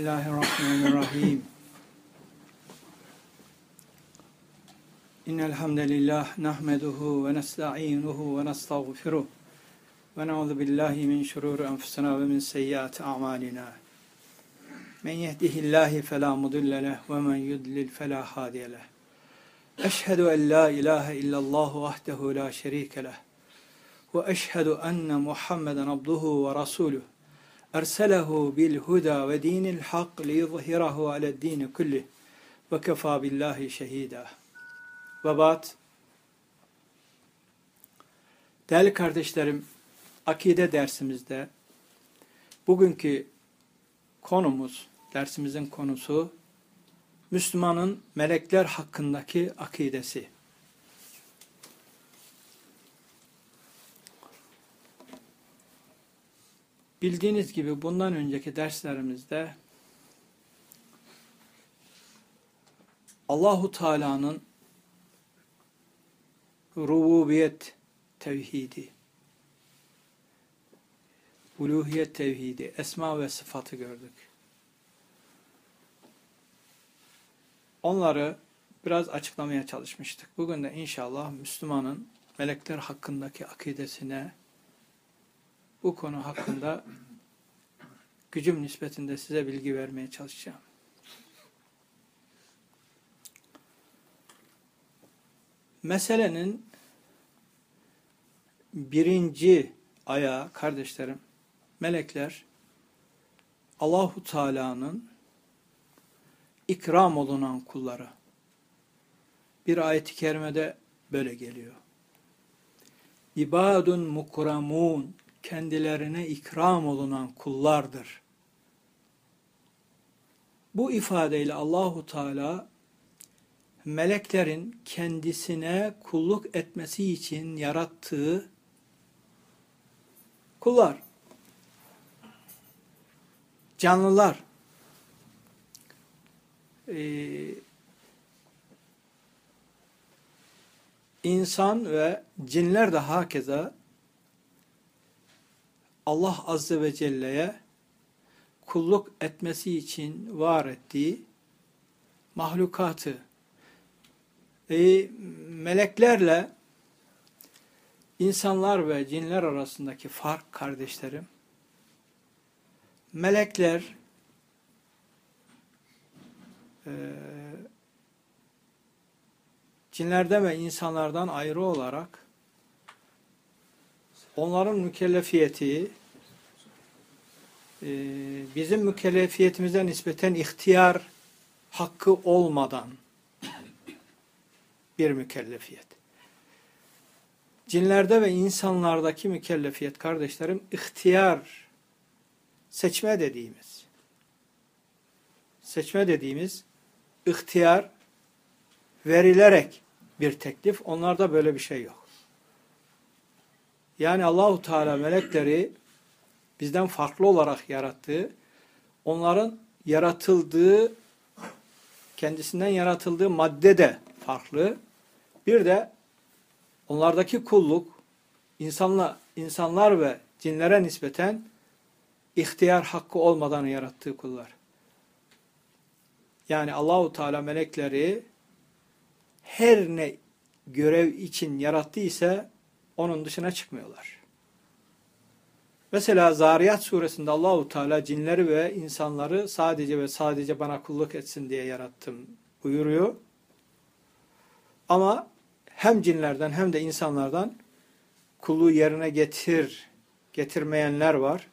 Bismillahirrahmanirrahim. İnnel hamdelellah nahmeduhu ve nestainuhu ve nestağfiruh ve na'udzu billahi min şururi enfusina ve min seyyiati a'malina. Men yehdihillahu fela mudille leh ve men yudlil fela hadiye leh. Eşhedü en la ilahe illallah vahdehu la şerike leh. Ve eşhedü enne Muhammeden abduhu ve rasuluh. Erselehu bil huda ve dinil hak li yuzhirahu ala dini kulli ve kefa billahi şehida. Ve ba'd. Değerli kardeşlerim, akide dersimizde bugünkü konumuz, dersimizin konusu Müslümanın melekler hakkındaki akidesi. Bildiğiniz gibi bundan önceki derslerimizde Allahu Teala'nın rububiyet tevhidi, uluhiyet tevhidi, esma ve sıfatı gördük. Onları biraz açıklamaya çalışmıştık. Bugün de inşallah Müslümanın melekler hakkındaki akidesine bu konu hakkında gücüm nispetinde size bilgi vermeye çalışacağım. Meselenin birinci ayağı kardeşlerim, melekler Allahu Teala'nın ikram olunan kulları. Bir ayet-i kerimede böyle geliyor. İbadun mukramun kendilerine ikram olunan kullardır. Bu ifadeyle Allahu Teala meleklerin kendisine kulluk etmesi için yarattığı kullar, canlılar, insan ve cinler de hakeza Allah Azze ve Celle'ye kulluk etmesi için var ettiği mahlukatı e, meleklerle insanlar ve cinler arasındaki fark kardeşlerim melekler e, cinlerden ve insanlardan ayrı olarak onların mükellefiyeti e, bizim mükellefiyetimize nispeten ihtiyar hakkı olmadan bir mükellefiyet. Cinlerde ve insanlardaki mükellefiyet kardeşlerim ihtiyar seçme dediğimiz seçme dediğimiz ihtiyar verilerek bir teklif. Onlarda böyle bir şey yok. Yani Allahu Teala melekleri bizden farklı olarak yarattığı, onların yaratıldığı, kendisinden yaratıldığı madde de farklı. Bir de onlardaki kulluk, insanla, insanlar ve cinlere nispeten ihtiyar hakkı olmadan yarattığı kullar. Yani Allahu Teala melekleri her ne görev için yarattıysa onun dışına çıkmıyorlar. Mesela Zariyat suresinde Allahu Teala cinleri ve insanları sadece ve sadece bana kulluk etsin diye yarattım buyuruyor. Ama hem cinlerden hem de insanlardan kulluğu yerine getir, getirmeyenler var.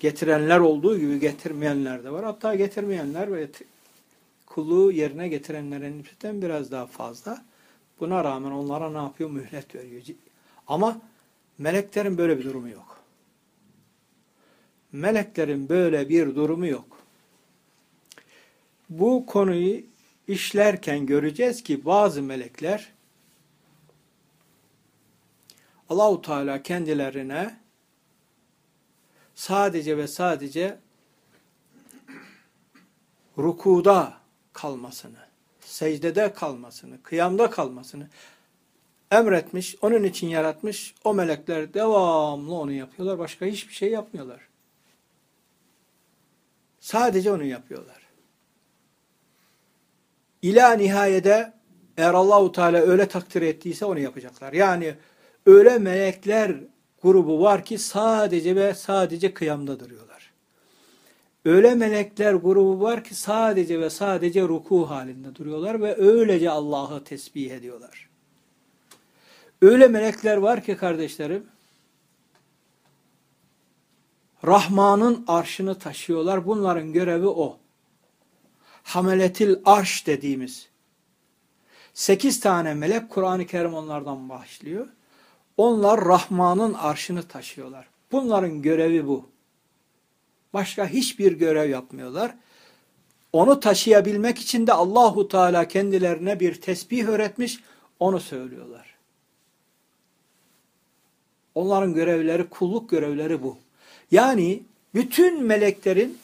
Getirenler olduğu gibi getirmeyenler de var. Hatta getirmeyenler ve kulluğu yerine getirenlerin nispeten biraz daha fazla. Buna rağmen onlara ne yapıyor? Mühlet veriyor. Ama meleklerin böyle bir durumu yok. Meleklerin böyle bir durumu yok. Bu konuyu işlerken göreceğiz ki bazı melekler Allahu Teala kendilerine sadece ve sadece rukuda kalmasını, secdede kalmasını, kıyamda kalmasını emretmiş, onun için yaratmış. O melekler devamlı onu yapıyorlar. Başka hiçbir şey yapmıyorlar. Sadece onu yapıyorlar. İla nihayede eğer Allahu Teala öyle takdir ettiyse onu yapacaklar. Yani öyle melekler grubu var ki sadece ve sadece kıyamda duruyorlar. Öyle melekler grubu var ki sadece ve sadece ruku halinde duruyorlar ve öylece Allah'ı tesbih ediyorlar. Öyle melekler var ki kardeşlerim, Rahman'ın arşını taşıyorlar. Bunların görevi o. Hameletil arş dediğimiz. Sekiz tane melek Kur'an-ı Kerim onlardan başlıyor. Onlar Rahman'ın arşını taşıyorlar. Bunların görevi bu. Başka hiçbir görev yapmıyorlar. Onu taşıyabilmek için de Allahu Teala kendilerine bir tesbih öğretmiş, onu söylüyorlar. Onların görevleri, kulluk görevleri bu. Yani bütün meleklerin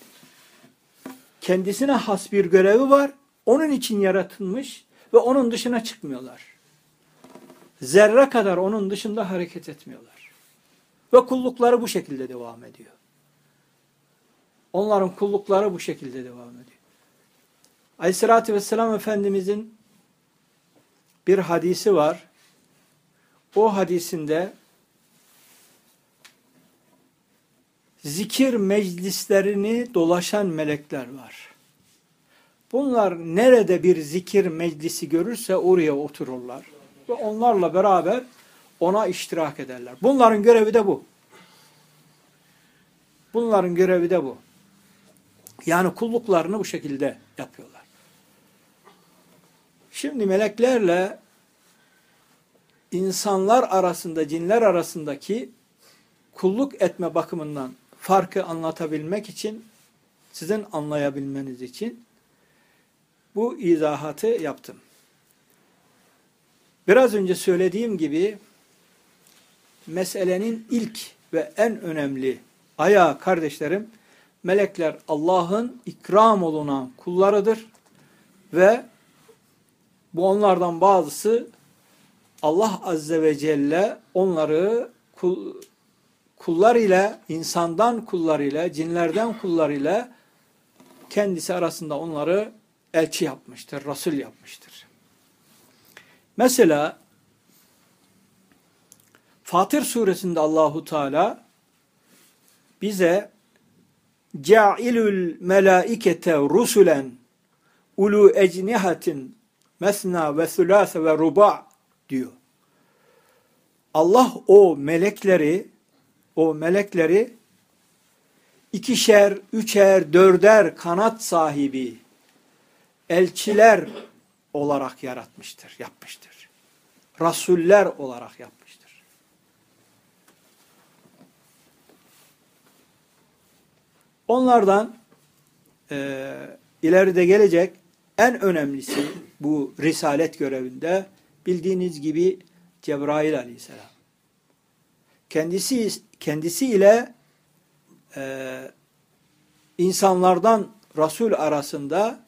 kendisine has bir görevi var. Onun için yaratılmış ve onun dışına çıkmıyorlar. Zerre kadar onun dışında hareket etmiyorlar. Ve kullukları bu şekilde devam ediyor. Onların kullukları bu şekilde devam ediyor. Aleyhissalatü vesselam Efendimizin bir hadisi var. O hadisinde zikir meclislerini dolaşan melekler var. Bunlar nerede bir zikir meclisi görürse oraya otururlar. Ve onlarla beraber ona iştirak ederler. Bunların görevi de bu. Bunların görevi de bu. Yani kulluklarını bu şekilde yapıyorlar. Şimdi meleklerle insanlar arasında, cinler arasındaki kulluk etme bakımından farkı anlatabilmek için, sizin anlayabilmeniz için bu izahatı yaptım. Biraz önce söylediğim gibi meselenin ilk ve en önemli ayağı kardeşlerim, melekler Allah'ın ikram olunan kullarıdır ve bu onlardan bazısı Allah Azze ve Celle onları kul, kullar ile, insandan kullar ile, cinlerden kullar ile kendisi arasında onları elçi yapmıştır, Resul yapmıştır. Mesela Fatır suresinde Allahu Teala bize Ca'ilul melaikete rusulen ulu ecnihatin mesna ve sülase ve ruba diyor. Allah o melekleri o melekleri ikişer, üçer, dörder kanat sahibi elçiler olarak yaratmıştır, yapmıştır. Rasuller olarak yapmıştır. Onlardan e, ileride gelecek en önemlisi bu risalet görevinde bildiğiniz gibi Cebrail aleyhisselam. Kendisi kendisi ile e, insanlardan Resul arasında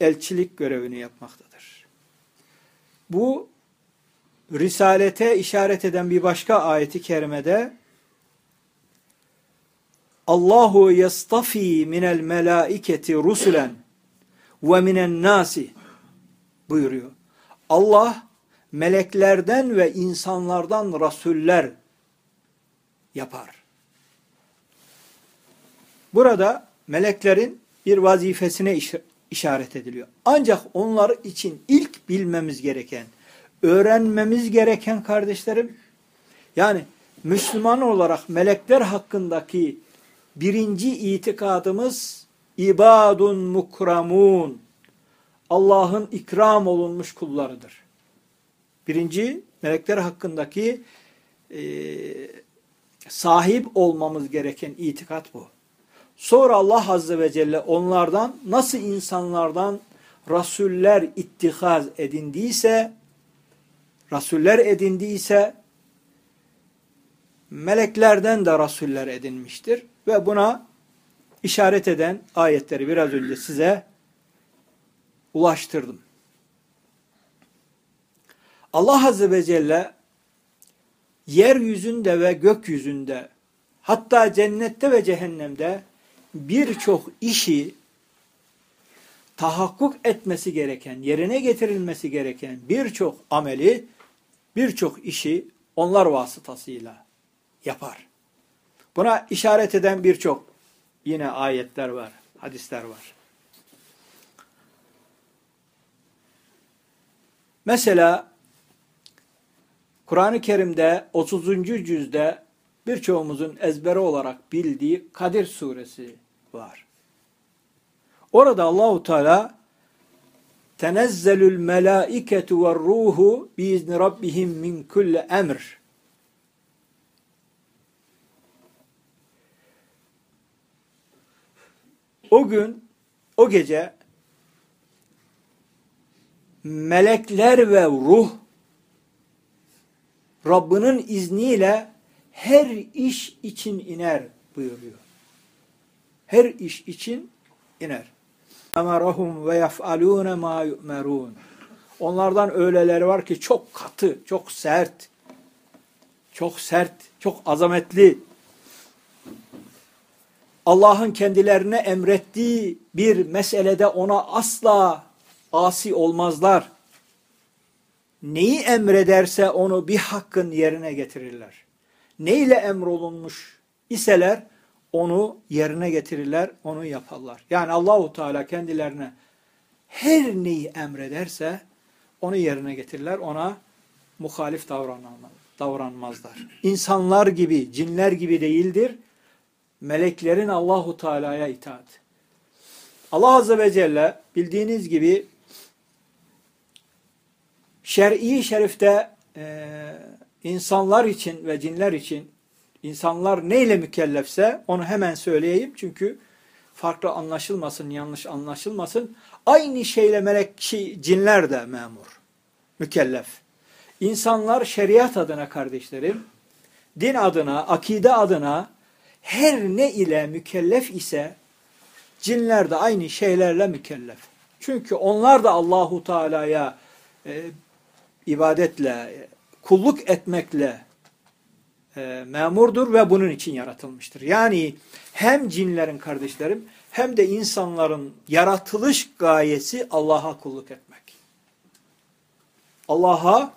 elçilik görevini yapmaktadır. Bu Risalete işaret eden bir başka ayeti kerimede Allahu yastafi minel melaiketi rusulen ve minen nasi buyuruyor. Allah meleklerden ve insanlardan rasuller yapar. Burada meleklerin bir vazifesine işaret ediliyor. Ancak onlar için ilk bilmemiz gereken, öğrenmemiz gereken kardeşlerim, yani Müslüman olarak melekler hakkındaki birinci itikadımız ibadun mukramun. Allah'ın ikram olunmuş kullarıdır. Birinci melekler hakkındaki e, sahip olmamız gereken itikat bu. Sonra Allah Azze ve Celle onlardan nasıl insanlardan rasuller ittihaz edindiyse, rasuller edindiyse, meleklerden de rasuller edinmiştir. Ve buna işaret eden ayetleri biraz önce size ulaştırdım. Allah Azze ve Celle yeryüzünde ve gökyüzünde hatta cennette ve cehennemde birçok işi tahakkuk etmesi gereken, yerine getirilmesi gereken birçok ameli, birçok işi onlar vasıtasıyla yapar. Buna işaret eden birçok yine ayetler var, hadisler var. Mesela Kur'an-ı Kerim'de 30. cüzde birçoğumuzun ezbere olarak bildiği Kadir suresi var. Orada Allahu Teala tenezzelül melaiketu ve ruhu biizni rabbihim min kulli emr. O gün, o gece melekler ve ruh Rabbinin izniyle her iş için iner buyuruyor. Her iş için iner. Emarahum ve yef'alûne mâ yu'merûn. Onlardan öyleleri var ki çok katı, çok sert, çok sert, çok azametli. Allah'ın kendilerine emrettiği bir meselede ona asla asi olmazlar. Neyi emrederse onu bir hakkın yerine getirirler. Neyle emrolunmuş iseler onu yerine getirirler, onu yaparlar. Yani Allahu Teala kendilerine her neyi emrederse onu yerine getirirler, ona muhalif davranmazlar. İnsanlar gibi, cinler gibi değildir. Meleklerin Allahu Teala'ya itaat. Allah Azze ve Celle bildiğiniz gibi şer'i şerifte e, insanlar için ve cinler için insanlar neyle mükellefse onu hemen söyleyeyim. Çünkü farklı anlaşılmasın, yanlış anlaşılmasın. Aynı şeyle melek şey, cinler de memur, mükellef. İnsanlar şeriat adına kardeşlerim, din adına, akide adına her ne ile mükellef ise cinler de aynı şeylerle mükellef. Çünkü onlar da Allahu Teala'ya e, ibadetle, kulluk etmekle e, memurdur ve bunun için yaratılmıştır. Yani hem cinlerin kardeşlerim hem de insanların yaratılış gayesi Allah'a kulluk etmek. Allah'a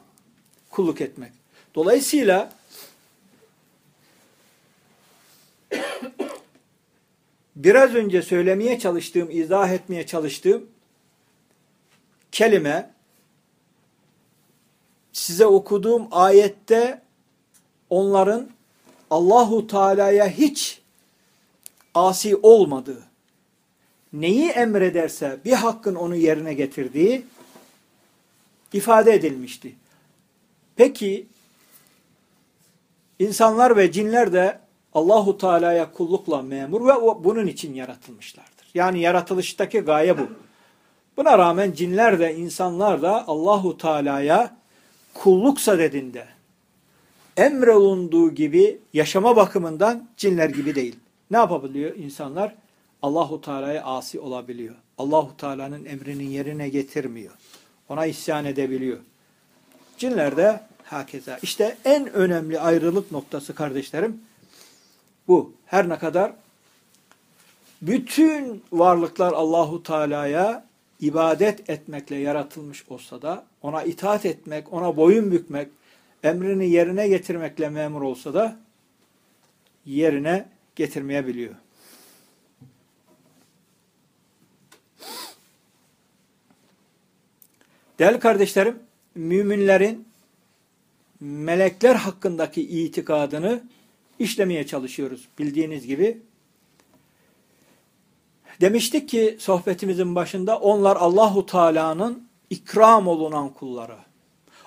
kulluk etmek. Dolayısıyla biraz önce söylemeye çalıştığım, izah etmeye çalıştığım kelime size okuduğum ayette onların Allahu Teala'ya hiç asi olmadığı, neyi emrederse bir hakkın onu yerine getirdiği ifade edilmişti. Peki insanlar ve cinler de Allahu Teala'ya kullukla memur ve bunun için yaratılmışlardır. Yani yaratılıştaki gaye bu. Buna rağmen cinler de insanlar da Allahu Teala'ya kulluk sadedinde emrolunduğu gibi yaşama bakımından cinler gibi değil. Ne yapabiliyor insanlar? Allahu Teala'ya asi olabiliyor. Allahu Teala'nın emrinin yerine getirmiyor. Ona isyan edebiliyor. Cinler de hakeza. İşte en önemli ayrılık noktası kardeşlerim bu. Her ne kadar bütün varlıklar Allahu Teala'ya ibadet etmekle yaratılmış olsa da ona itaat etmek, ona boyun bükmek, emrini yerine getirmekle memur olsa da yerine getirmeyebiliyor. Değerli kardeşlerim, müminlerin melekler hakkındaki itikadını işlemeye çalışıyoruz. Bildiğiniz gibi Demiştik ki sohbetimizin başında onlar Allahu Teala'nın ikram olunan kulları.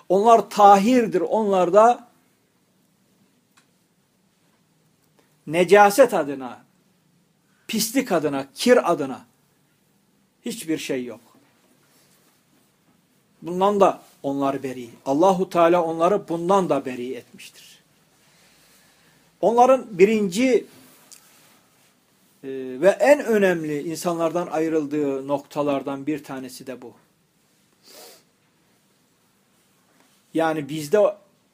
Onlar tahirdir. Onlarda necaset adına, pislik adına, kir adına hiçbir şey yok. Bundan da onlar beri. Allahu Teala onları bundan da beri etmiştir. Onların birinci ee, ve en önemli insanlardan ayrıldığı noktalardan bir tanesi de bu. Yani bizde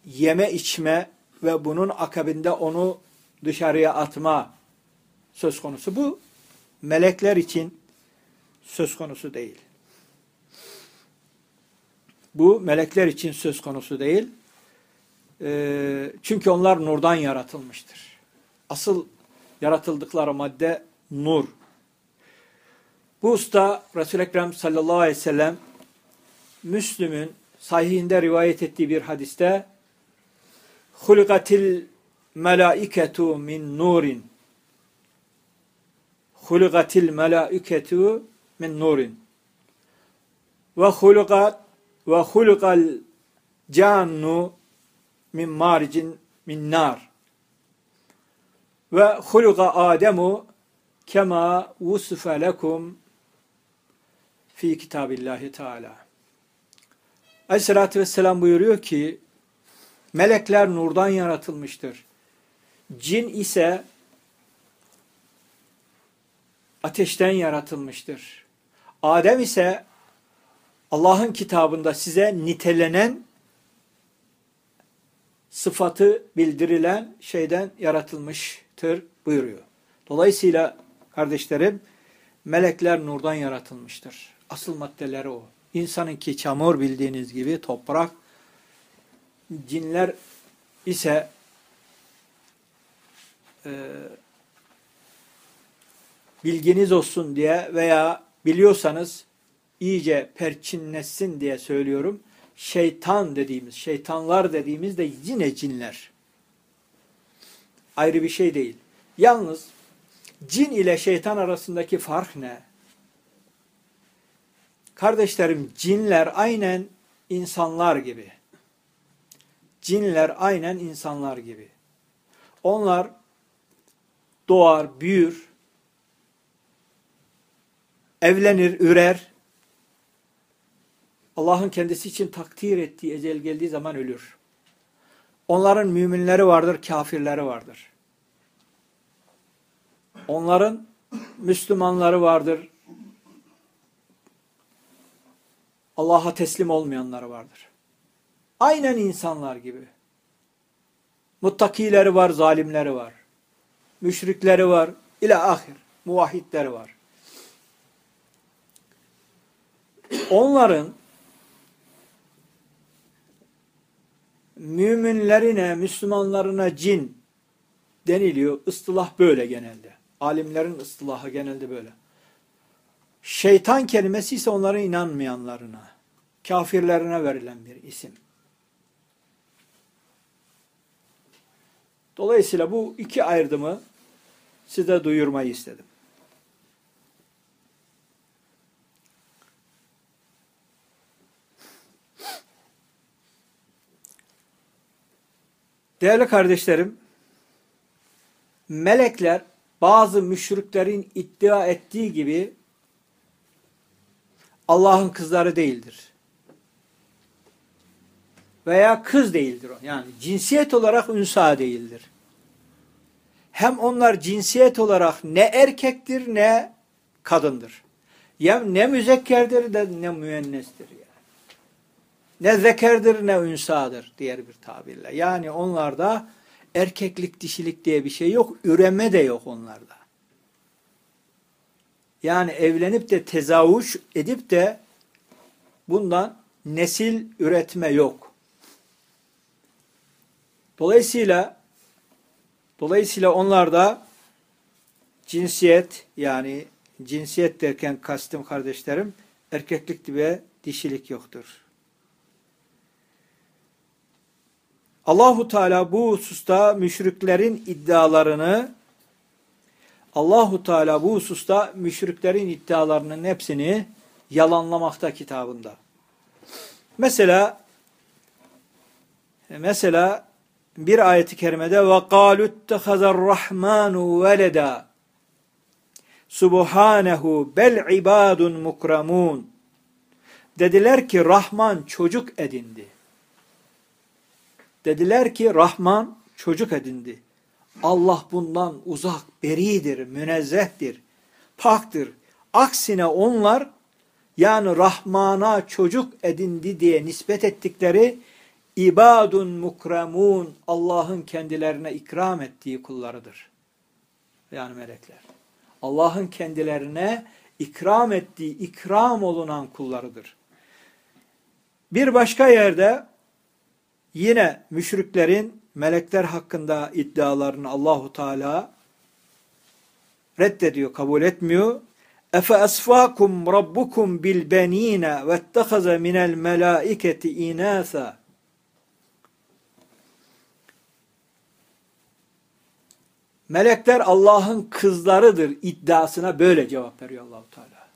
yeme içme ve bunun akabinde onu dışarıya atma söz konusu. Bu melekler için söz konusu değil. Bu melekler için söz konusu değil. E, çünkü onlar nurdan yaratılmıştır. Asıl yaratıldıkları madde nur. Bu usta Resul-i Ekrem sallallahu aleyhi ve sellem Müslüm'ün sahihinde rivayet ettiği bir hadiste Hulgatil melaiketu min nurin Hulgatil melaiketu min nurin ve hulgat ve hulgal cannu min maricin min nar ve hulga Ademu kema vusife lekum fi kitabillahi teala. Aleyhissalatü vesselam buyuruyor ki melekler nurdan yaratılmıştır. Cin ise ateşten yaratılmıştır. Adem ise Allah'ın kitabında size nitelenen sıfatı bildirilen şeyden yaratılmıştır buyuruyor. Dolayısıyla kardeşlerim melekler nurdan yaratılmıştır. Asıl maddeleri o. İnsanınki çamur bildiğiniz gibi toprak, cinler ise e, bilginiz olsun diye veya biliyorsanız iyice perçinlesin diye söylüyorum. Şeytan dediğimiz, şeytanlar dediğimiz de yine cinler. Ayrı bir şey değil. Yalnız cin ile şeytan arasındaki fark ne? Kardeşlerim cinler aynen insanlar gibi. Cinler aynen insanlar gibi. Onlar doğar, büyür, evlenir, ürer. Allah'ın kendisi için takdir ettiği ecel geldiği zaman ölür. Onların müminleri vardır, kafirleri vardır. Onların Müslümanları vardır, Allah'a teslim olmayanları vardır. Aynen insanlar gibi. Muttakileri var, zalimleri var. Müşrikleri var, ila ahir. Muvahhidleri var. Onların müminlerine, Müslümanlarına cin deniliyor. Istılah böyle genelde. Alimlerin ıstılahı genelde böyle. Şeytan kelimesi ise onların inanmayanlarına, kafirlerine verilen bir isim. Dolayısıyla bu iki ayrımı size duyurmayı istedim. Değerli kardeşlerim, melekler bazı müşriklerin iddia ettiği gibi Allah'ın kızları değildir. Veya kız değildir o. Yani cinsiyet olarak ünsa değildir. Hem onlar cinsiyet olarak ne erkektir ne kadındır. Ya ne müzekkerdir de ne müennestir. Ne zekerdir ne ünsadır diğer bir tabirle. Yani onlarda erkeklik dişilik diye bir şey yok. Üreme de yok onlarda. Yani evlenip de tezavuş edip de bundan nesil üretme yok. Dolayısıyla dolayısıyla onlarda cinsiyet yani cinsiyet derken kastım kardeşlerim erkeklik ve dişilik yoktur. Allahu Teala bu hususta müşriklerin iddialarını Allahu Teala bu hususta müşriklerin iddialarının hepsini yalanlamakta kitabında. Mesela mesela bir ayeti kerimede ve qalu ittehazar rahmanu veleda subhanehu bel ibadun mukramun dediler ki Rahman çocuk edindi. Dediler ki Rahman çocuk edindi. Allah bundan uzak, beridir, münezzehtir, paktır. Aksine onlar yani Rahman'a çocuk edindi diye nispet ettikleri ibadun mukremun Allah'ın kendilerine ikram ettiği kullarıdır. Yani melekler. Allah'ın kendilerine ikram ettiği, ikram olunan kullarıdır. Bir başka yerde yine müşriklerin melekler hakkında iddialarını Allahu Teala reddediyor, kabul etmiyor. Efe asfakum rabbukum bil benina ve ettehaza minel melaiketi inasa. Melekler Allah'ın kızlarıdır iddiasına böyle cevap veriyor Allahu Teala.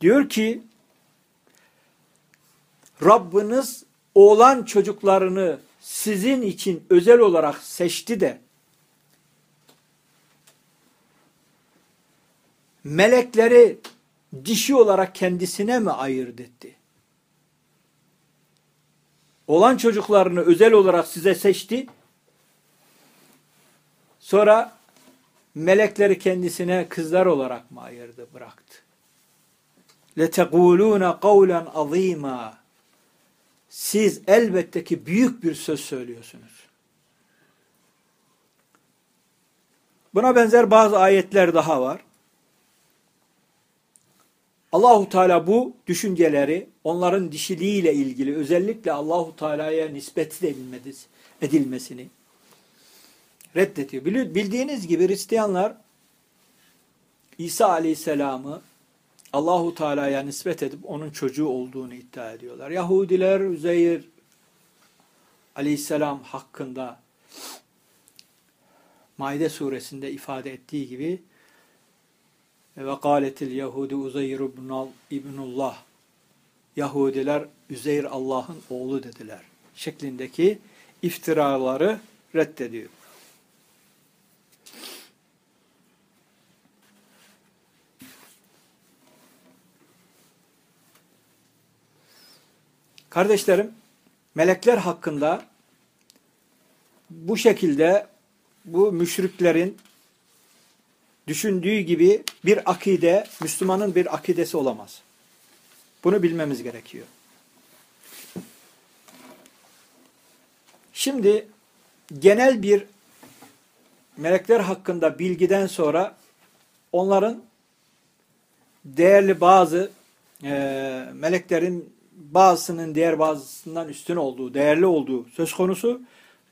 Diyor ki Rabbiniz oğlan çocuklarını sizin için özel olarak seçti de melekleri dişi olarak kendisine mi ayırt etti? Olan çocuklarını özel olarak size seçti. Sonra melekleri kendisine kızlar olarak mı ayırdı, bıraktı? لَتَقُولُونَ قَوْلًا عَظ۪يمًا siz elbette ki büyük bir söz söylüyorsunuz. Buna benzer bazı ayetler daha var. Allahu Teala bu düşünceleri onların dişiliğiyle ilgili özellikle Allahu Teala'ya nispet edilmesini reddediyor. Bildiğiniz gibi Hristiyanlar İsa Aleyhisselam'ı Allahu Teala'ya nispet edip onun çocuğu olduğunu iddia ediyorlar. Yahudiler Üzeyir Aleyhisselam hakkında Maide suresinde ifade ettiği gibi ve kâletil Yahudi Uzeyr ibnullah Yahudiler Üzeyr Allah'ın oğlu dediler şeklindeki iftiraları reddediyor. Kardeşlerim, melekler hakkında bu şekilde bu müşriklerin düşündüğü gibi bir akide, Müslümanın bir akidesi olamaz. Bunu bilmemiz gerekiyor. Şimdi genel bir melekler hakkında bilgiden sonra onların değerli bazı e, meleklerin bazısının diğer bazısından üstün olduğu, değerli olduğu söz konusu.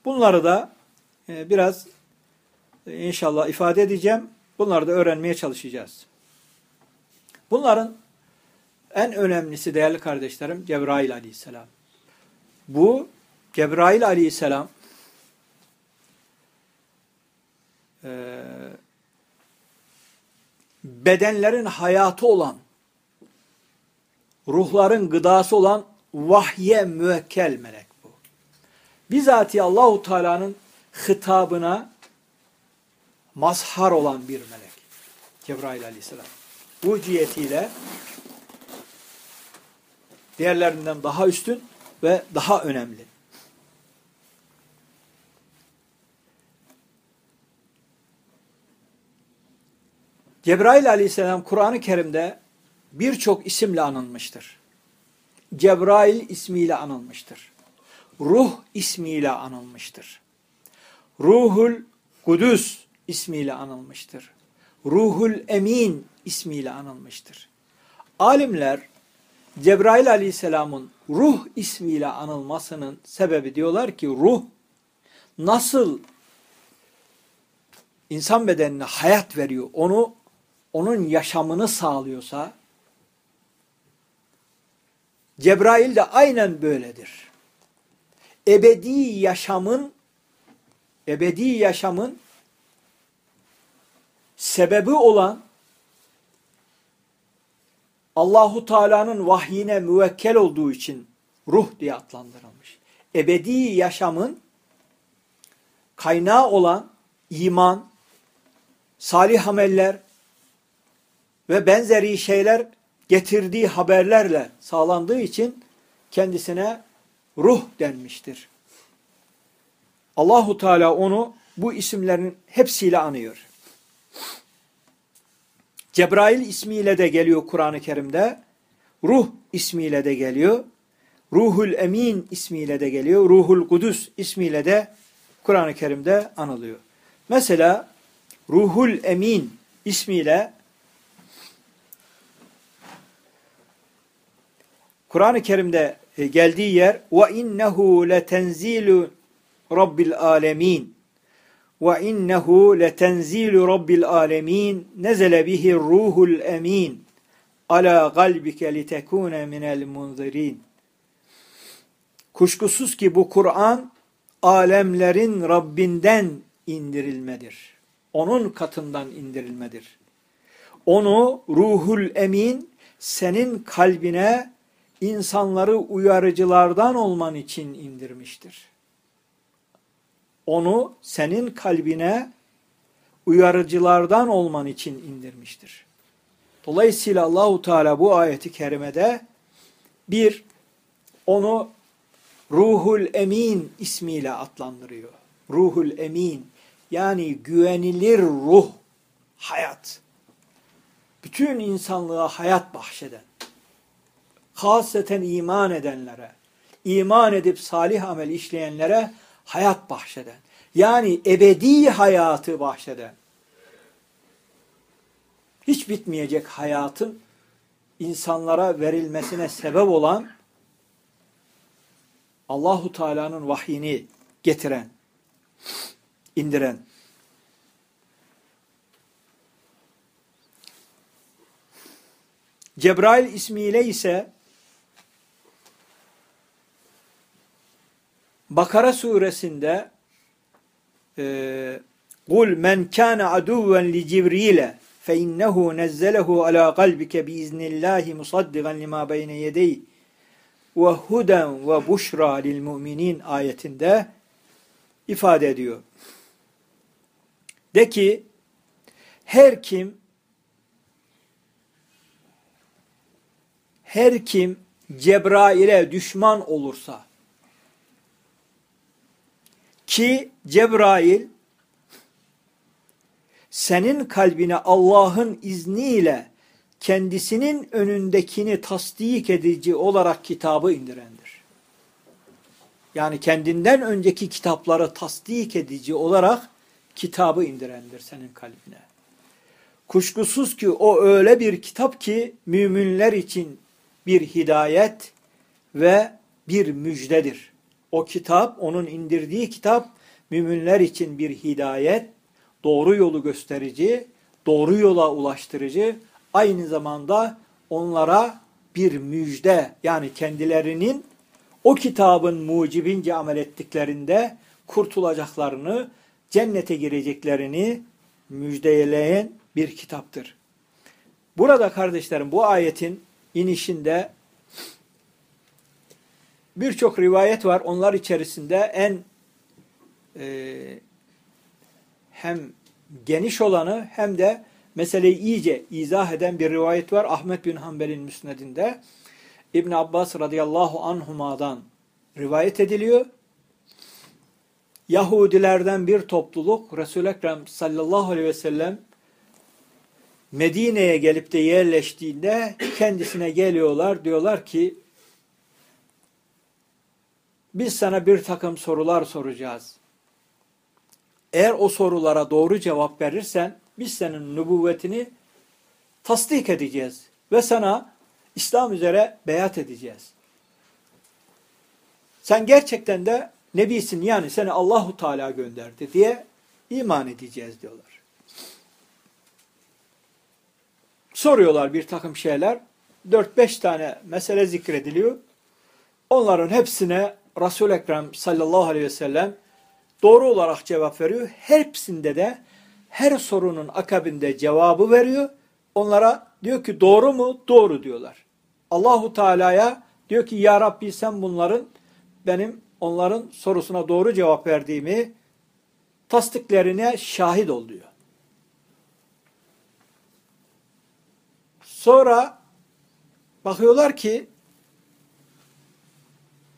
Bunları da e, biraz e, inşallah ifade edeceğim. Bunları da öğrenmeye çalışacağız. Bunların en önemlisi değerli kardeşlerim Cebrail aleyhisselam. Bu Cebrail aleyhisselam e, bedenlerin hayatı olan ruhların gıdası olan vahye müekkel melek bu. Bizatihi Allahu Teala'nın hitabına mazhar olan bir melek. Cebrail aleyhisselam. Bu cihetiyle diğerlerinden daha üstün ve daha önemli. Cebrail aleyhisselam Kur'an-ı Kerim'de birçok isimle anılmıştır. Cebrail ismiyle anılmıştır. Ruh ismiyle anılmıştır. Ruhul Kudüs ismiyle anılmıştır. Ruhul Emin ismiyle anılmıştır. Alimler Cebrail aleyhisselamın ruh ismiyle anılmasının sebebi diyorlar ki ruh nasıl insan bedenine hayat veriyor, onu onun yaşamını sağlıyorsa Cebrail de aynen böyledir. Ebedi yaşamın ebedi yaşamın sebebi olan Allahu Teala'nın vahyine müvekkel olduğu için ruh diye adlandırılmış. Ebedi yaşamın kaynağı olan iman, salih ameller ve benzeri şeyler getirdiği haberlerle sağlandığı için kendisine ruh denmiştir. Allahu Teala onu bu isimlerin hepsiyle anıyor. Cebrail ismiyle de geliyor Kur'an-ı Kerim'de. Ruh ismiyle de geliyor. Ruhul Emin ismiyle de geliyor. Ruhul Kudüs ismiyle de Kur'an-ı Kerim'de anılıyor. Mesela Ruhul Emin ismiyle Kur'an-ı Kerim'de e, geldiği yer ve innehu letenzilu rabbil alemin ve innehu letenzilu rabbil alemin nezele bihi ruhul emin ala kalbike litekune minel munzirin Kuşkusuz ki bu Kur'an alemlerin Rabbinden indirilmedir. Onun katından indirilmedir. Onu ruhul emin senin kalbine insanları uyarıcılardan olman için indirmiştir. Onu senin kalbine uyarıcılardan olman için indirmiştir. Dolayısıyla Allahu Teala bu ayeti kerimede bir onu Ruhul Emin ismiyle adlandırıyor. Ruhul Emin yani güvenilir ruh, hayat. Bütün insanlığa hayat bahşeden, haseten iman edenlere, iman edip salih amel işleyenlere hayat bahşeden, yani ebedi hayatı bahşeden, hiç bitmeyecek hayatın insanlara verilmesine sebep olan Allahu Teala'nın vahyini getiren, indiren. Cebrail ismiyle ise Bakara suresinde قُلْ مَنْ كَانَ عَدُوًا لِجِبْرِيلَ فَاِنَّهُ نَزَّلَهُ عَلَى قَلْبِكَ بِإِذْنِ اللّٰهِ مُصَدِّقًا لِمَا بَيْنَ يَدَيْهِ ve huden ve buşra lil müminin ayetinde ifade ediyor. De ki her kim her kim Cebrail'e düşman olursa ki Cebrail senin kalbine Allah'ın izniyle kendisinin önündekini tasdik edici olarak kitabı indirendir. Yani kendinden önceki kitapları tasdik edici olarak kitabı indirendir senin kalbine. Kuşkusuz ki o öyle bir kitap ki müminler için bir hidayet ve bir müjdedir. O kitap, onun indirdiği kitap müminler için bir hidayet, doğru yolu gösterici, doğru yola ulaştırıcı, aynı zamanda onlara bir müjde yani kendilerinin o kitabın mucibince amel ettiklerinde kurtulacaklarını, cennete gireceklerini müjdeleyen bir kitaptır. Burada kardeşlerim bu ayetin inişinde birçok rivayet var. Onlar içerisinde en e, hem geniş olanı hem de meseleyi iyice izah eden bir rivayet var Ahmet bin Hanbel'in müsnedinde. İbn Abbas radıyallahu anhuma'dan rivayet ediliyor. Yahudilerden bir topluluk Resul-i Ekrem sallallahu aleyhi ve sellem Medine'ye gelip de yerleştiğinde kendisine geliyorlar. Diyorlar ki biz sana bir takım sorular soracağız. Eğer o sorulara doğru cevap verirsen biz senin nübüvvetini tasdik edeceğiz ve sana İslam üzere beyat edeceğiz. Sen gerçekten de nebisin yani seni Allahu Teala gönderdi diye iman edeceğiz diyorlar. Soruyorlar bir takım şeyler. 4-5 tane mesele zikrediliyor. Onların hepsine Resul-i Ekrem sallallahu aleyhi ve sellem doğru olarak cevap veriyor. Hepsinde de her sorunun akabinde cevabı veriyor. Onlara diyor ki doğru mu? Doğru diyorlar. Allahu Teala'ya diyor ki ya Rabbi sen bunların benim onların sorusuna doğru cevap verdiğimi tasdiklerine şahit ol diyor. Sonra bakıyorlar ki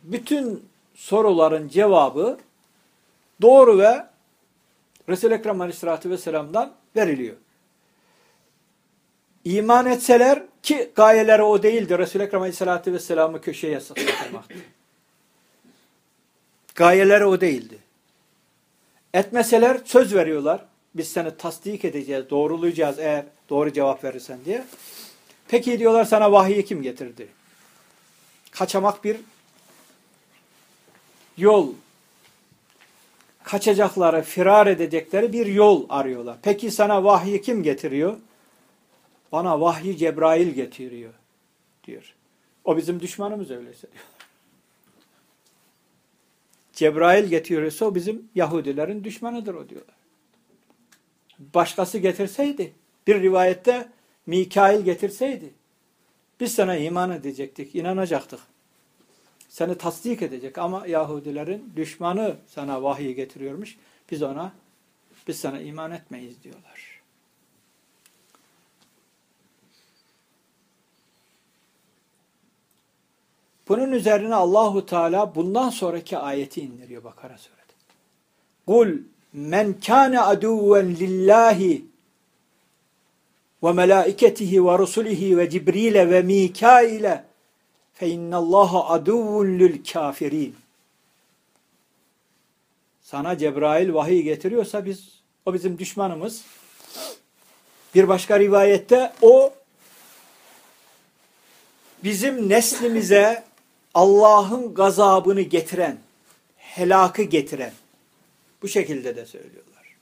bütün soruların cevabı doğru ve Resul-i Ekrem Aleyhisselatü Vesselam'dan veriliyor. İman etseler ki gayeleri o değildi. Resul-i Ekrem Aleyhisselatü Vesselam'ı köşeye sıkıştırmaktı. Gayeleri o değildi. Etmeseler söz veriyorlar. Biz seni tasdik edeceğiz, doğrulayacağız eğer doğru cevap verirsen diye. Peki diyorlar sana vahyi kim getirdi? kaçamak bir yol. Kaçacakları, firar edecekleri bir yol arıyorlar. Peki sana vahyi kim getiriyor? Bana vahyi Cebrail getiriyor diyor. O bizim düşmanımız öyleyse diyor. Cebrail getiriyorsa o bizim Yahudilerin düşmanıdır o diyorlar. Başkası getirseydi, bir rivayette Mikail getirseydi, biz sana iman edecektik, inanacaktık. Seni tasdik edecek ama Yahudilerin düşmanı sana vahiy getiriyormuş. Biz ona, biz sana iman etmeyiz diyorlar. Bunun üzerine Allahu Teala bundan sonraki ayeti indiriyor Bakara surede. Kul men kana aduven lillahi ve melaiketihi ve rusulihi ve cibrile ve mikaile fe innallaha aduvun lil kafirin. Sana Cebrail vahiy getiriyorsa biz o bizim düşmanımız. Bir başka rivayette o bizim neslimize Allah'ın gazabını getiren, helakı getiren. Bu şekilde de söylüyorlar.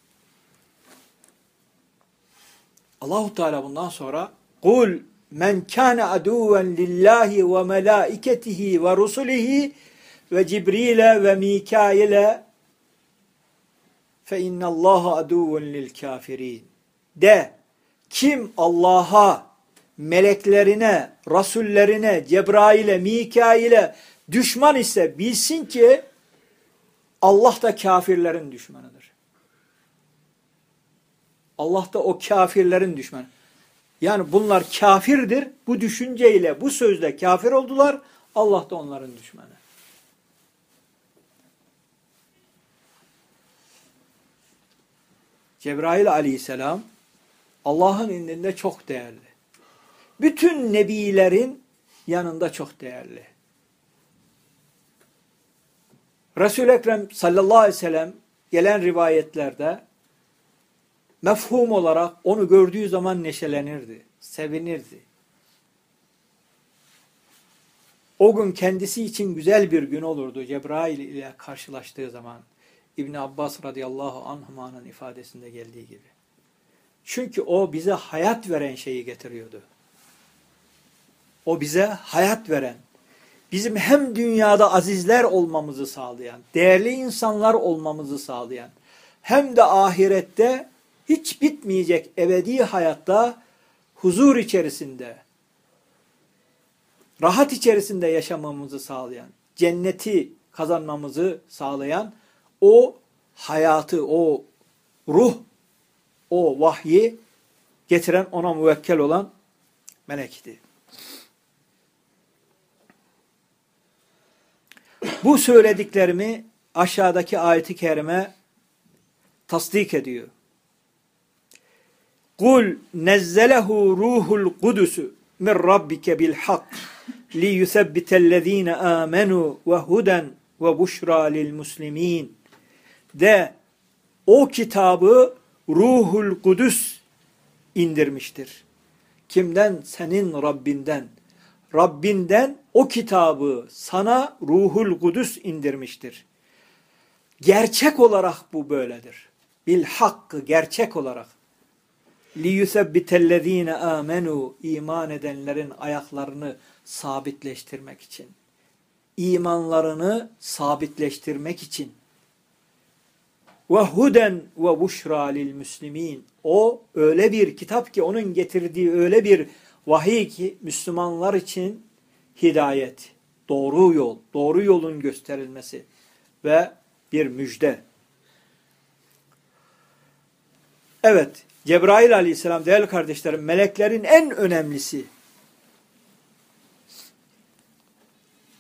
Allahu Teala bundan sonra kul men kana aduven lillahi ve melaiketihi ve rusulihi ve Cibril'e ve Mikail'e fe innallaha aduven lil kafirin. De kim Allah'a meleklerine, rasullerine, Cebrail'e, Mikail'e düşman ise bilsin ki Allah da kafirlerin düşmanıdır. Allah da o kafirlerin düşmanı. Yani bunlar kafirdir. Bu düşünceyle, bu sözle kafir oldular. Allah da onların düşmanı. Cebrail aleyhisselam Allah'ın indinde çok değerli bütün nebilerin yanında çok değerli. Resul-i Ekrem sallallahu aleyhi ve sellem gelen rivayetlerde mefhum olarak onu gördüğü zaman neşelenirdi, sevinirdi. O gün kendisi için güzel bir gün olurdu Cebrail ile karşılaştığı zaman. İbn Abbas radıyallahu anhuma'nın ifadesinde geldiği gibi. Çünkü o bize hayat veren şeyi getiriyordu. O bize hayat veren, bizim hem dünyada azizler olmamızı sağlayan, değerli insanlar olmamızı sağlayan, hem de ahirette hiç bitmeyecek ebedi hayatta huzur içerisinde, rahat içerisinde yaşamamızı sağlayan, cenneti kazanmamızı sağlayan o hayatı, o ruh, o vahyi getiren ona müvekkel olan melekti. Bu söylediklerimi aşağıdaki ayeti kerime tasdik ediyor. Kul nezzelehu ruhul kudusu min rabbike bil hak li yusebbitellezine amenu ve huden ve buşra lil muslimin. De o kitabı ruhul kudüs indirmiştir. Kimden? Senin Rabbinden. Rabbinden o kitabı sana ruhul kudüs indirmiştir. Gerçek olarak bu böyledir. Bil hakkı gerçek olarak. Li yusebbitellezine amenu iman edenlerin ayaklarını sabitleştirmek için. İmanlarını sabitleştirmek için. Ve huden ve buşra lil müslimin. O öyle bir kitap ki onun getirdiği öyle bir vahiy ki Müslümanlar için hidayet, doğru yol, doğru yolun gösterilmesi ve bir müjde. Evet, Cebrail aleyhisselam değerli kardeşlerim meleklerin en önemlisi.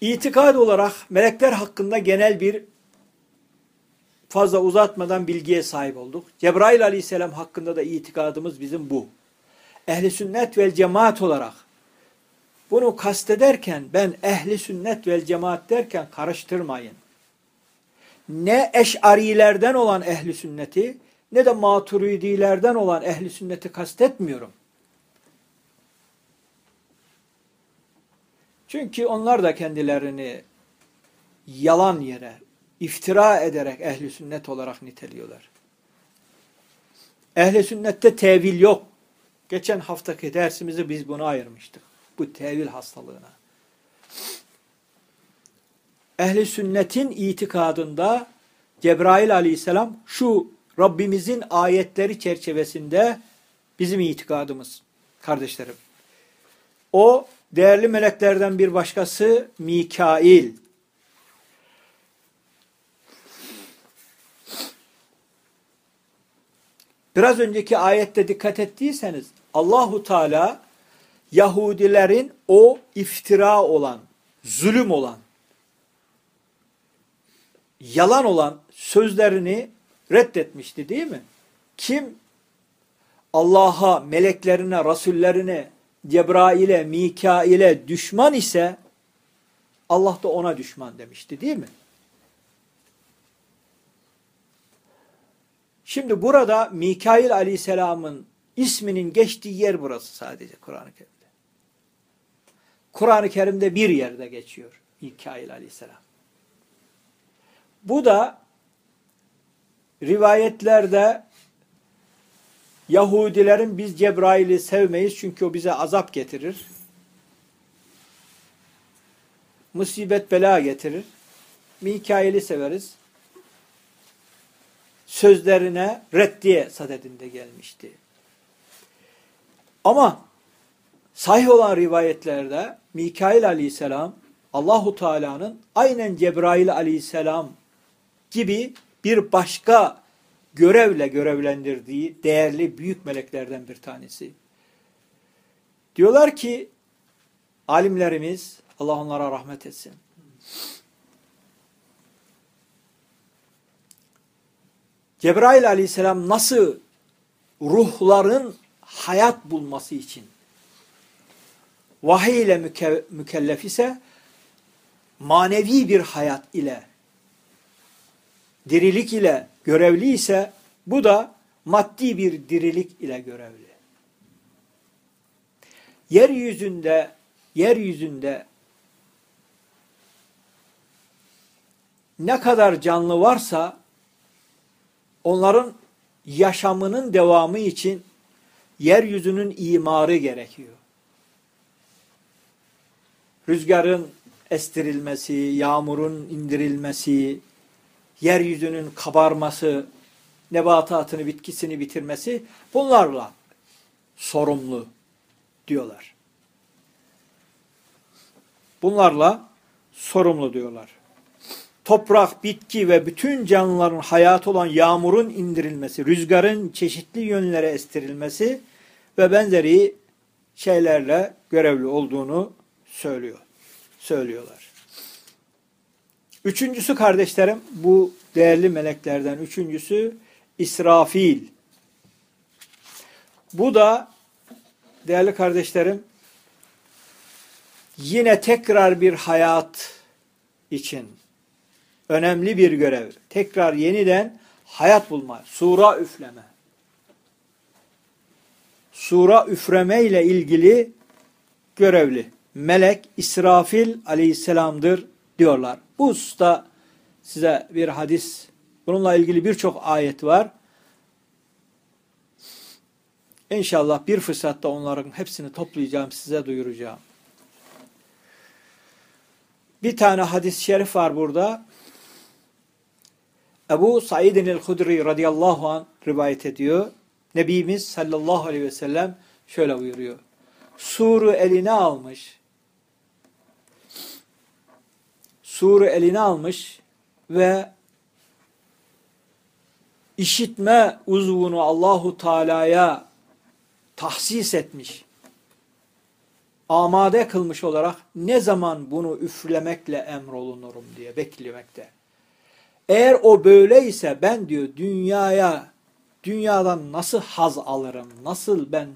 İtikad olarak melekler hakkında genel bir fazla uzatmadan bilgiye sahip olduk. Cebrail aleyhisselam hakkında da itikadımız bizim bu ehli sünnet vel cemaat olarak bunu kastederken ben ehli sünnet vel cemaat derken karıştırmayın. Ne eşarilerden olan ehli sünneti ne de maturidilerden olan ehli sünneti kastetmiyorum. Çünkü onlar da kendilerini yalan yere, iftira ederek ehli sünnet olarak niteliyorlar. Ehli sünnette tevil yok. Geçen haftaki dersimizi biz buna ayırmıştık. Bu tevil hastalığına. Ehli sünnetin itikadında Cebrail aleyhisselam şu Rabbimizin ayetleri çerçevesinde bizim itikadımız kardeşlerim. O değerli meleklerden bir başkası Mikail. Biraz önceki ayette dikkat ettiyseniz Allahu Teala Yahudilerin o iftira olan, zulüm olan, yalan olan sözlerini reddetmişti değil mi? Kim Allah'a, meleklerine, rasullerine, Cebrail'e, Mikail'e düşman ise Allah da ona düşman demişti değil mi? Şimdi burada Mikail aleyhisselamın isminin geçtiği yer burası sadece Kur'an-ı Kerim'de. Kur'an-ı Kerim'de bir yerde geçiyor Mikail aleyhisselam. Bu da rivayetlerde Yahudilerin biz Cebrail'i sevmeyiz çünkü o bize azap getirir. Musibet bela getirir. Mikail'i severiz. Sözlerine reddiye sadedinde gelmişti. Ama sahih olan rivayetlerde Mikail aleyhisselam Allahu Teala'nın aynen Cebrail aleyhisselam gibi bir başka görevle görevlendirdiği değerli büyük meleklerden bir tanesi. Diyorlar ki alimlerimiz Allah onlara rahmet etsin. Cebrail aleyhisselam nasıl ruhların hayat bulması için vahiy ile müke mükellef ise manevi bir hayat ile dirilik ile görevli ise bu da maddi bir dirilik ile görevli. Yeryüzünde yeryüzünde ne kadar canlı varsa onların yaşamının devamı için yeryüzünün imarı gerekiyor. Rüzgarın estirilmesi, yağmurun indirilmesi, yeryüzünün kabarması, nebatatını, bitkisini bitirmesi bunlarla sorumlu diyorlar. Bunlarla sorumlu diyorlar. Toprak, bitki ve bütün canlıların hayatı olan yağmurun indirilmesi, rüzgarın çeşitli yönlere estirilmesi ve benzeri şeylerle görevli olduğunu söylüyor. Söylüyorlar. Üçüncüsü kardeşlerim bu değerli meleklerden üçüncüsü İsrafil. Bu da değerli kardeşlerim yine tekrar bir hayat için önemli bir görev. Tekrar yeniden hayat bulma, sura üfleme. Sura üfleme ile ilgili görevli. Melek İsrafil aleyhisselamdır diyorlar. Bu usta size bir hadis, bununla ilgili birçok ayet var. İnşallah bir fırsatta onların hepsini toplayacağım, size duyuracağım. Bir tane hadis-i şerif var burada. Ebu Said'in el-Hudri radıyallahu an rivayet ediyor. Nebimiz sallallahu aleyhi ve sellem şöyle buyuruyor. Suru eline almış. Suru eline almış ve işitme uzvunu Allahu Teala'ya tahsis etmiş. Amade kılmış olarak ne zaman bunu üflemekle emrolunurum diye beklemekte. Eğer o böyleyse ben diyor dünyaya, dünyadan nasıl haz alırım, nasıl ben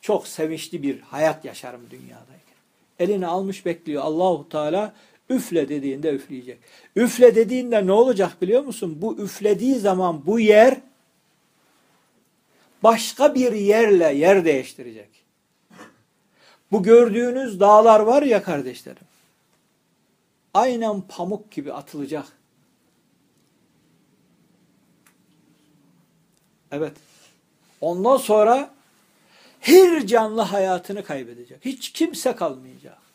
çok sevinçli bir hayat yaşarım dünyadayken. Elini almış bekliyor Allahu Teala üfle dediğinde üfleyecek. Üfle dediğinde ne olacak biliyor musun? Bu üflediği zaman bu yer başka bir yerle yer değiştirecek. Bu gördüğünüz dağlar var ya kardeşlerim. aynen pamuk gibi atılacak. Evet. Ondan sonra her canlı hayatını kaybedecek. Hiç kimse kalmayacak.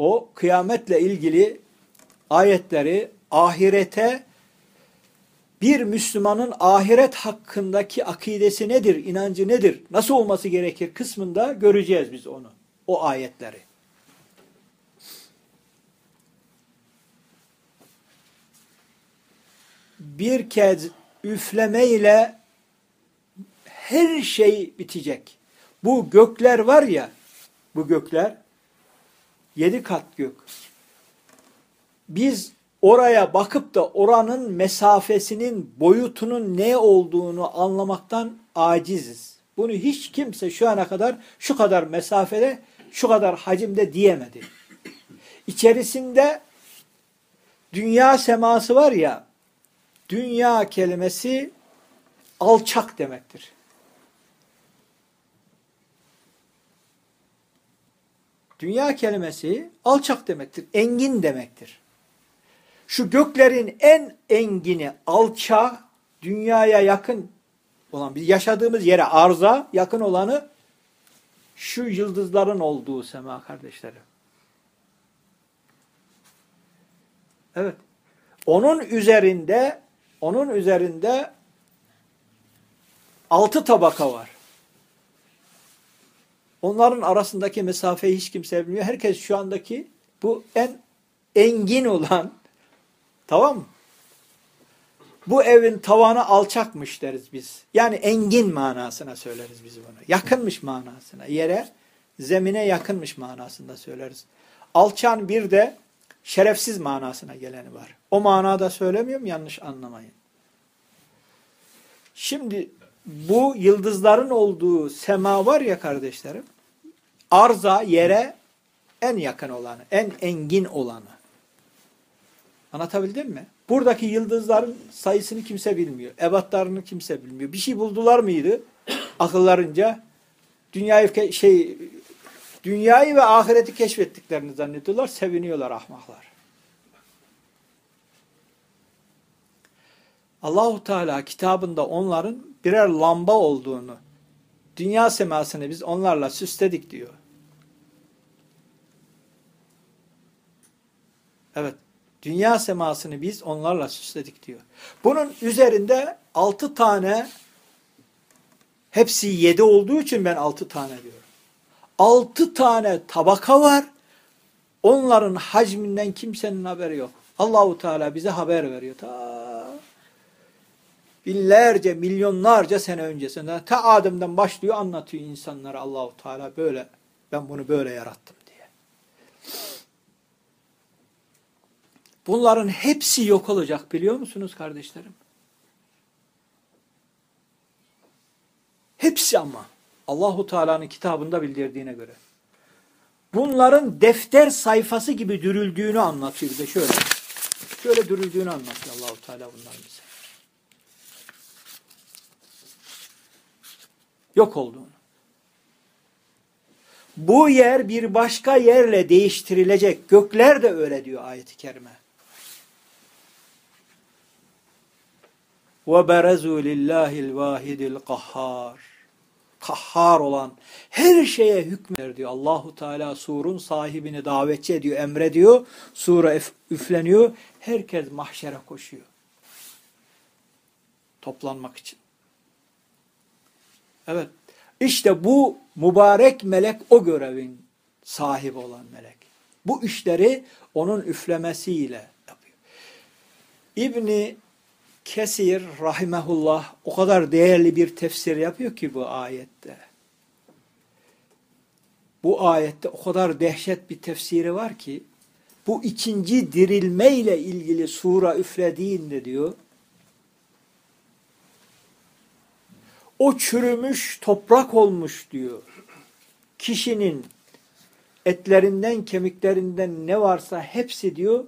O kıyametle ilgili ayetleri ahirete bir Müslümanın ahiret hakkındaki akidesi nedir, inancı nedir, nasıl olması gerekir kısmında göreceğiz biz onu, o ayetleri. Bir kez üflemeyle her şey bitecek. Bu gökler var ya, bu gökler, yedi kat gök. Biz oraya bakıp da oranın mesafesinin, boyutunun ne olduğunu anlamaktan aciziz. Bunu hiç kimse şu ana kadar şu kadar mesafede, şu kadar hacimde diyemedi. İçerisinde dünya seması var ya, dünya kelimesi alçak demektir. Dünya kelimesi alçak demektir, engin demektir. Şu göklerin en engini, alça, dünyaya yakın olan, biz yaşadığımız yere, arza yakın olanı şu yıldızların olduğu sema kardeşlerim. Evet. Onun üzerinde onun üzerinde altı tabaka var. Onların arasındaki mesafeyi hiç kimse bilmiyor. Herkes şu andaki bu en engin olan tamam mı? Bu evin tavanı alçakmış deriz biz. Yani engin manasına söyleriz biz bunu. Yakınmış manasına. Yere, zemine yakınmış manasında söyleriz. Alçan bir de şerefsiz manasına geleni var. O manada söylemiyorum yanlış anlamayın. Şimdi bu yıldızların olduğu sema var ya kardeşlerim, arza yere en yakın olanı, en engin olanı. Anlatabildim mi? Buradaki yıldızların sayısını kimse bilmiyor. Ebatlarını kimse bilmiyor. Bir şey buldular mıydı akıllarınca? Dünyayı şey dünyayı ve ahireti keşfettiklerini zannediyorlar, seviniyorlar ahmaklar. Allahu Teala kitabında onların birer lamba olduğunu, dünya semasını biz onlarla süsledik diyor. Evet, dünya semasını biz onlarla süsledik diyor. Bunun üzerinde altı tane, hepsi yedi olduğu için ben altı tane diyorum. Altı tane tabaka var, onların hacminden kimsenin haberi yok. Allahu Teala bize haber veriyor. Ta binlerce, milyonlarca sene öncesinde ta Adem'den başlıyor anlatıyor insanlara Allahu Teala böyle ben bunu böyle yarattım diye. Bunların hepsi yok olacak biliyor musunuz kardeşlerim? Hepsi ama Allahu Teala'nın kitabında bildirdiğine göre. Bunların defter sayfası gibi dürüldüğünü anlatıyor bize şöyle. Şöyle dürüldüğünü anlatıyor Allahu Teala bunların bize. yok olduğunu. Bu yer bir başka yerle değiştirilecek. Gökler de öyle diyor ayet-i kerime. وَبَرَزُوا لِلّٰهِ الْوَاهِدِ الْقَحَّارِ Kahhar olan her şeye hükmeder diyor. Allahu Teala surun sahibini davetçi ediyor, emrediyor. Sura üfleniyor. Herkes mahşere koşuyor. Toplanmak için. Evet. İşte bu mübarek melek o görevin sahibi olan melek. Bu işleri onun üflemesiyle yapıyor. İbni Kesir rahimehullah o kadar değerli bir tefsir yapıyor ki bu ayette. Bu ayette o kadar dehşet bir tefsiri var ki bu ikinci dirilme ile ilgili sura üflediğinde diyor o çürümüş toprak olmuş diyor. Kişinin etlerinden, kemiklerinden ne varsa hepsi diyor,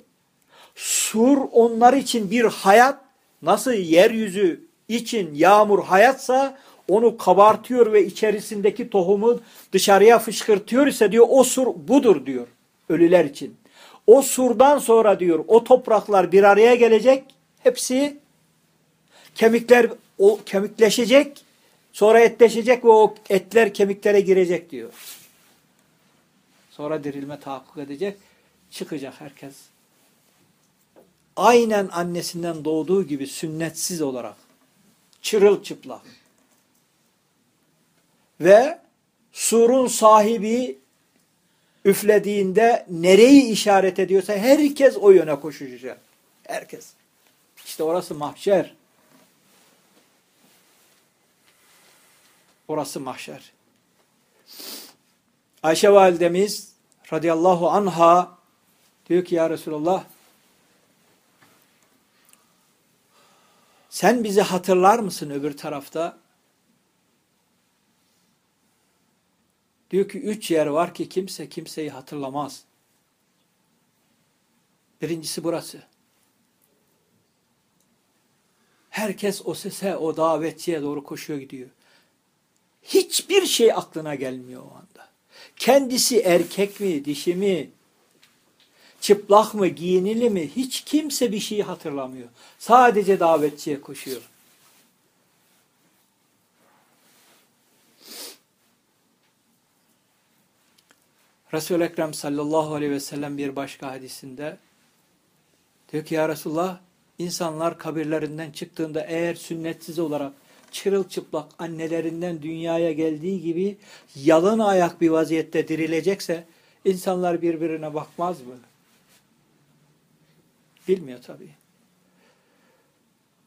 sur onlar için bir hayat, nasıl yeryüzü için yağmur hayatsa, onu kabartıyor ve içerisindeki tohumu dışarıya fışkırtıyor ise diyor o sur budur diyor ölüler için. O surdan sonra diyor o topraklar bir araya gelecek. Hepsi kemikler o kemikleşecek. Sonra etleşecek ve o etler kemiklere girecek diyor. Sonra dirilme tahakkuk edecek. Çıkacak herkes. Aynen annesinden doğduğu gibi sünnetsiz olarak. Çırılçıplak. Ve surun sahibi üflediğinde nereyi işaret ediyorsa herkes o yöne koşacak. Herkes. İşte orası mahşer. Orası mahşer. Ayşe validemiz radıyallahu anha diyor ki ya Resulallah sen bizi hatırlar mısın öbür tarafta? Diyor ki üç yer var ki kimse kimseyi hatırlamaz. Birincisi burası. Herkes o sese, o davetçiye doğru koşuyor gidiyor. Hiçbir şey aklına gelmiyor o anda. Kendisi erkek mi, dişi mi, çıplak mı, giyinili mi hiç kimse bir şeyi hatırlamıyor. Sadece davetçiye koşuyor. Resul-i Ekrem sallallahu aleyhi ve sellem bir başka hadisinde diyor ki ya Resulullah insanlar kabirlerinden çıktığında eğer sünnetsiz olarak çırılçıplak annelerinden dünyaya geldiği gibi yalın ayak bir vaziyette dirilecekse insanlar birbirine bakmaz mı? Bilmiyor tabii.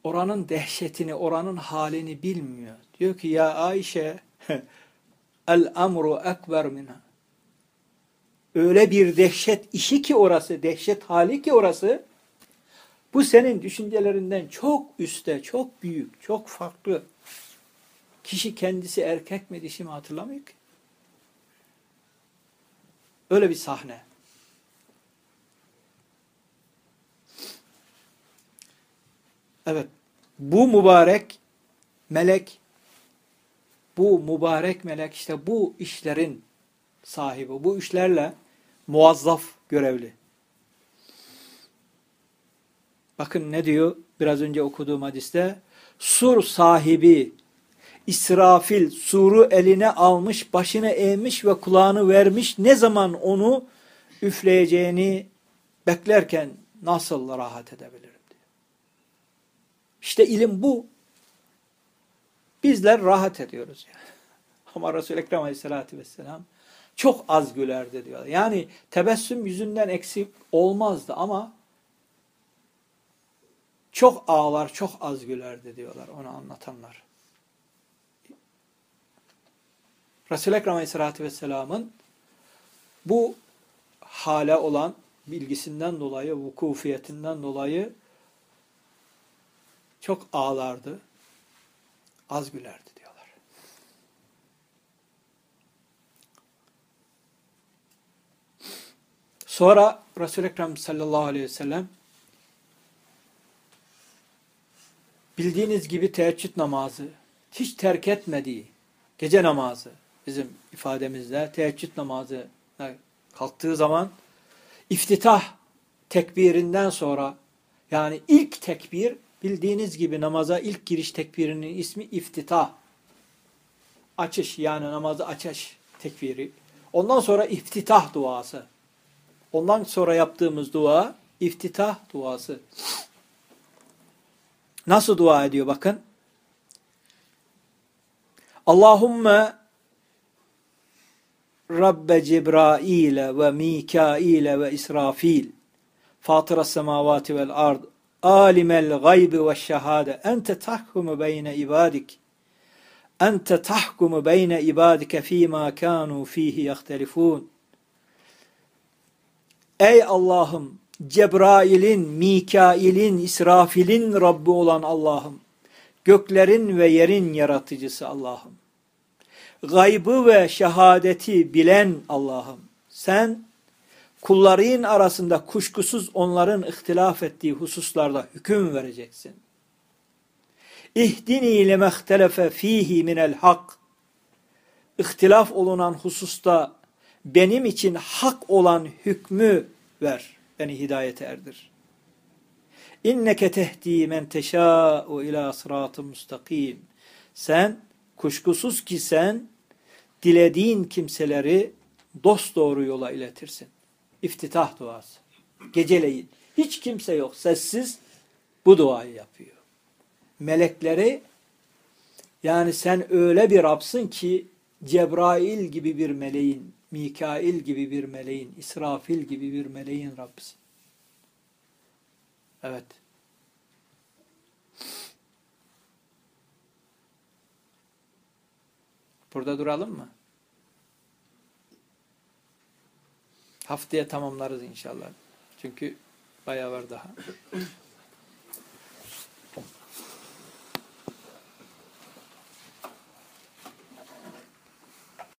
Oranın dehşetini, oranın halini bilmiyor. Diyor ki ya Ayşe el amru ekber minha öyle bir dehşet işi ki orası, dehşet hali ki orası, bu senin düşüncelerinden çok üstte, çok büyük, çok farklı. Kişi kendisi erkek mi dişi mi hatırlamıyor ki. Öyle bir sahne. Evet, bu mübarek melek, bu mübarek melek işte bu işlerin sahibi, bu işlerle muazzaf görevli. Bakın ne diyor biraz önce okuduğum hadiste? Sur sahibi İsrafil suru eline almış, başını eğmiş ve kulağını vermiş. Ne zaman onu üfleyeceğini beklerken nasıl rahat edebilirim diyor. İşte ilim bu. Bizler rahat ediyoruz yani. Ama Resul-i Ekrem Aleyhisselatü Vesselam çok az gülerdi diyor. Yani tebessüm yüzünden eksik olmazdı ama çok ağlar, çok az gülerdi diyorlar onu anlatanlar. Resul-i Ekrem Aleyhisselatü Vesselam'ın bu hale olan bilgisinden dolayı, vukufiyetinden dolayı çok ağlardı, az gülerdi. Sonra Resul-i Ekrem sallallahu aleyhi ve sellem bildiğiniz gibi teheccüd namazı hiç terk etmediği gece namazı bizim ifademizde teheccüd namazı kalktığı zaman iftitah tekbirinden sonra yani ilk tekbir bildiğiniz gibi namaza ilk giriş tekbirinin ismi iftitah. Açış yani namazı açış tekbiri. Ondan sonra iftitah duası. Ondan sonra yaptığımız dua iftitah duası. Nasıl dua ediyor bakın. Allahümme Rabbe Cebrail ve Mikail ve İsrafil. Fatıra semavati vel ard. Alimel gaybi ve şehade. Ente tahkumu beyne ibadik. Ente tahkumu beyne ibadike fîmâ kânû fîhî yahtelifûn Ey Allah'ım Cebrail'in, Mikail'in, İsrafil'in Rabbi olan Allah'ım. Göklerin ve yerin yaratıcısı Allah'ım. Gaybı ve şehadeti bilen Allah'ım. Sen kulların arasında kuşkusuz onların ihtilaf ettiği hususlarda hüküm vereceksin. İhdini lemehtelefe fihi minel hak. İhtilaf olunan hususta benim için hak olan hükmü ver. Beni hidayete erdir. İnneke tehdi men teşâ'u ila sıratı müstakim. Sen kuşkusuz ki sen dilediğin kimseleri dost doğru yola iletirsin. İftitah duası. Geceleyin. Hiç kimse yok. Sessiz bu duayı yapıyor. Melekleri yani sen öyle bir Rabsın ki Cebrail gibi bir meleğin, Mikail gibi bir meleğin, İsrafil gibi bir meleğin Rabbisin. Evet. Burada duralım mı? Haftaya tamamlarız inşallah. Çünkü bayağı var daha.